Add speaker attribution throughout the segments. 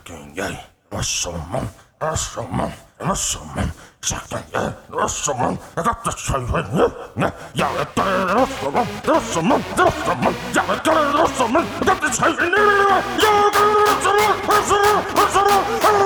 Speaker 1: Shocking, yeah. Russellman, Russellman, Russellman. Shocking, yeah. Russellman. I got the shine right now. Yeah, yeah, it got it. Russellman, Russellman, Russellman. Yeah, it got it. Russellman. I got the shine right now. Yeah, I got it. Russellman, Russellman, Russellman.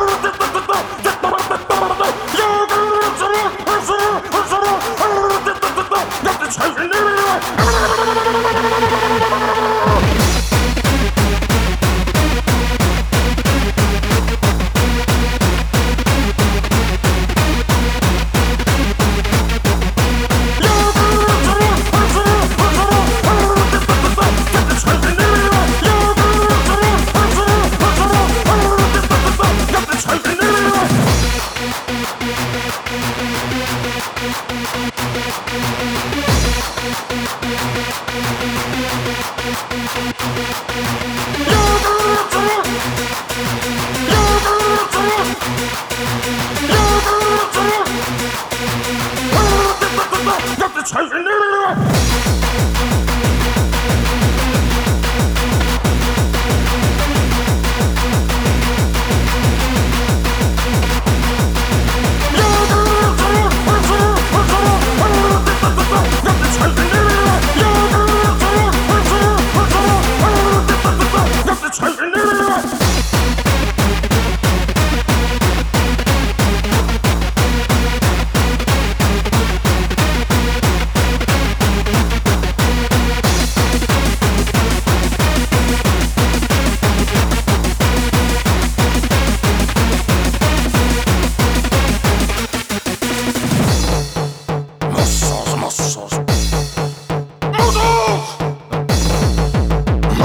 Speaker 1: Let's.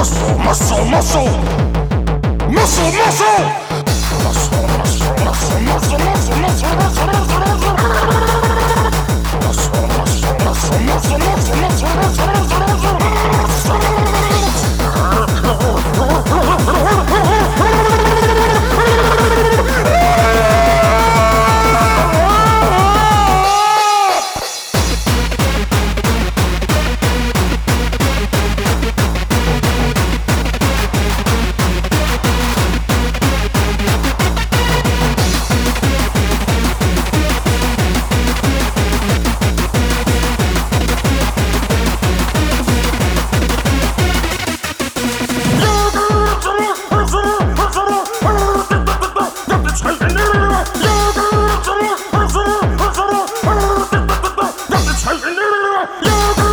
Speaker 1: Muscle, muscle. Muscle, muscle, muscle, muscle, muscle, muscle, muscle, muscle, muscle. You.